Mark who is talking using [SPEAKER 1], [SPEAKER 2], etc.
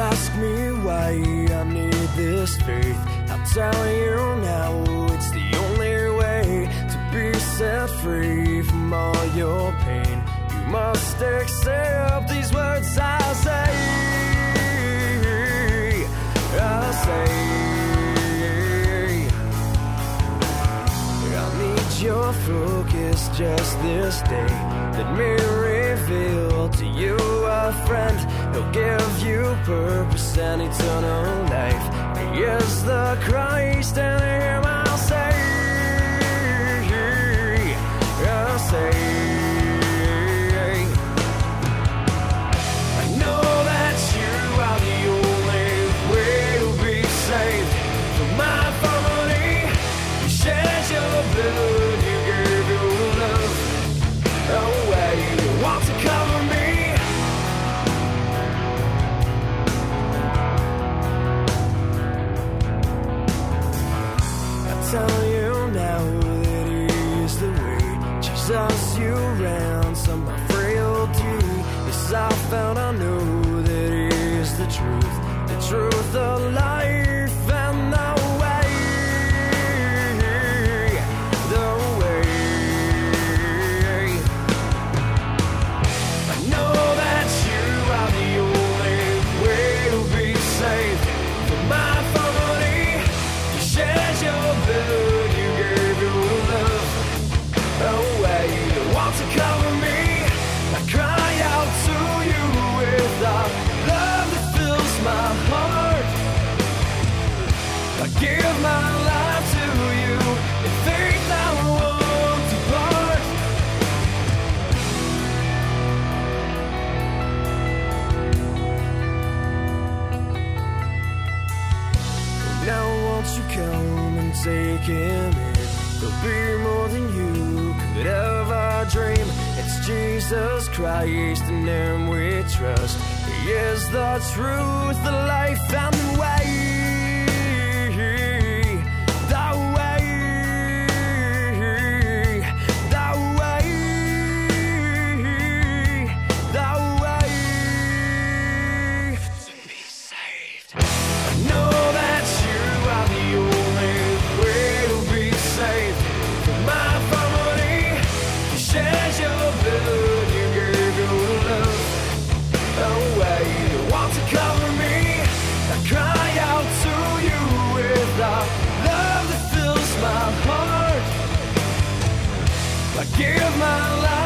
[SPEAKER 1] ask me why I need this faith, I'll tell you now it's the only way to be set free from all your pain. You must accept these words I say. I say. I need your focus just this day. Let me reveal to you a friend who'll give you purpose and eternal life. He is the Christ, and Him I'll say, tell you now that He the way. Jesus, you ransom my frailty. Yes, I found I know that He the truth, the truth, the life, him in? There'll be more than you could ever dream. It's Jesus Christ in him we trust. He is the truth, the life, and the give my life.